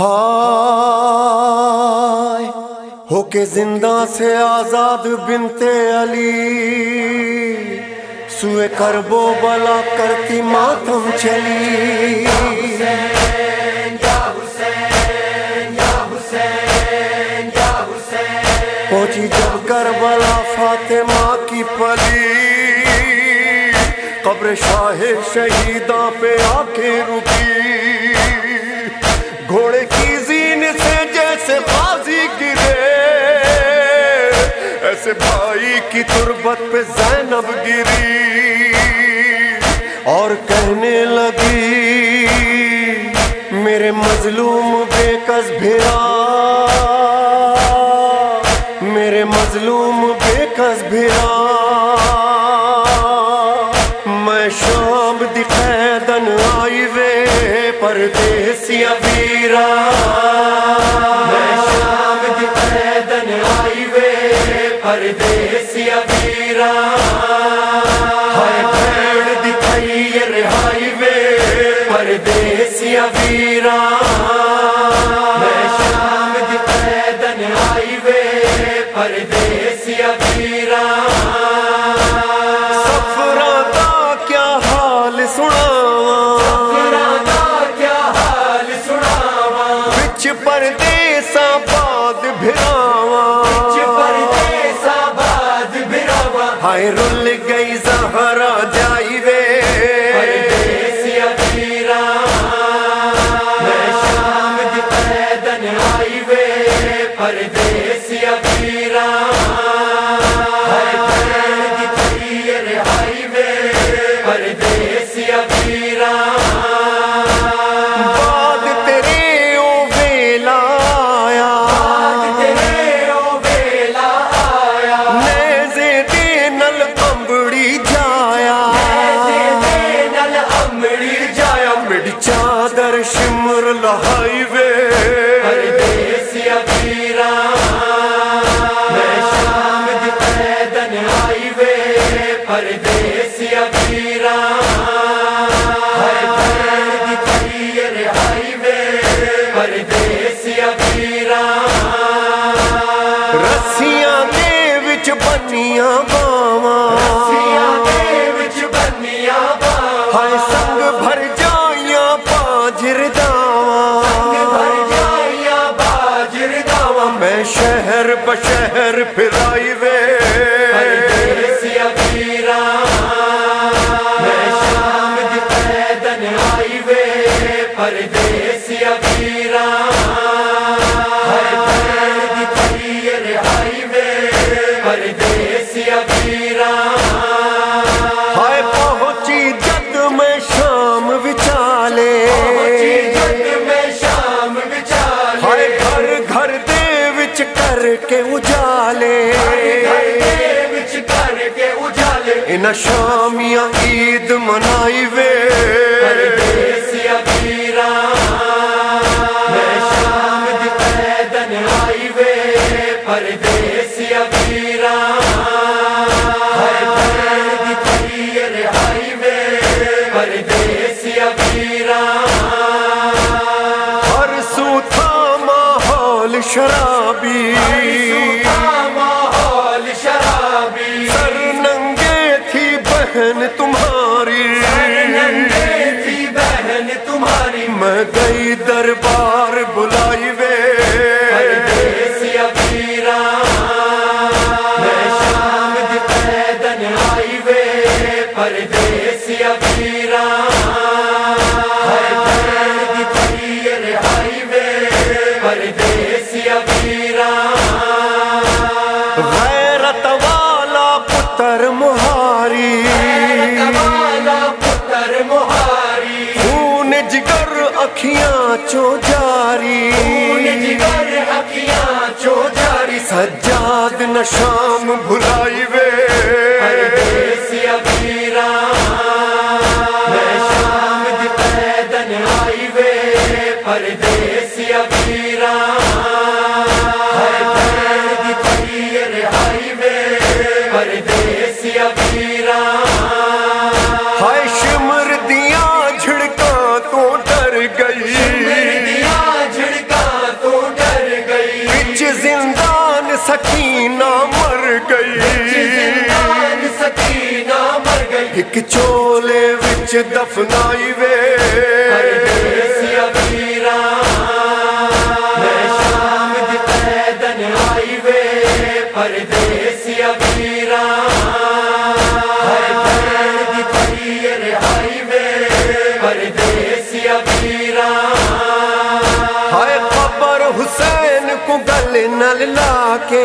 ہائے، ہو کے زندہ سے آزاد بنتے علی۔ سوئے کربو بلا کرتی ماتم چلی۔ پہنچی جب کربلا فاطمہ کی پلی۔ قبر شاہ شہیداں پہ آ کے رکی۔ گھوڑے بھائی کی تربت پہ زینب گری اور کہنے لگی، میرے مظلوم بے کس بھیرا میرے مظلوم بے کس بھیرا میں شام دکھے آئی وے پردیسی ویرا پردیسی ویرا میں شام دکھے آئی وے پردیسی ویرا سفرا دا کیا حال سنا کیا حال سنا بچ پردیسا باد بھراوا پردیسا باد بھراوا ہائے رل گئی زہرا دی تیر آئی وے پردیسیا ویرا باد تیرے او ویلا آیا۔ تیرے او ویلا آیا۔ نیزے دے نل امبڑی جایا۔ نل امبڑی جایا۔ مڑ چادر شمر لہائی وے تیر آئی وے ویرا رسیاں دے وچ بنیاں باواں۔ رسیاں دے وچ بنیاں باواں۔ ہائے سنگ بھر جائیاں باجر داواں۔ سنگ بھر جائیاں باجر داواں۔ میں شہر بشہر پھرائی کے اجالے۔ وچ کر کے اجالے۔ ان شامیاں عید منائی وے شرابی۔ ماحول شرابی سر ننگے تھی بہن تمہاری۔ تھی بہن تمہاری۔ میں گئی دربار بلائی مہاری پتر مہاری خون جگر اکھیاں چو جاری۔ جگر اکھیاں چو جاری سجاد نشام بھلائی وے ایک چولے وچ دفنائی وے پردیسیا ویرا میں شام دی پیدن آئی وے پردیسیا ویرا ہر بین دی تھئی رہائی وے پردیسیا ویرا ہائے قبر حسین کو گل نل لا کے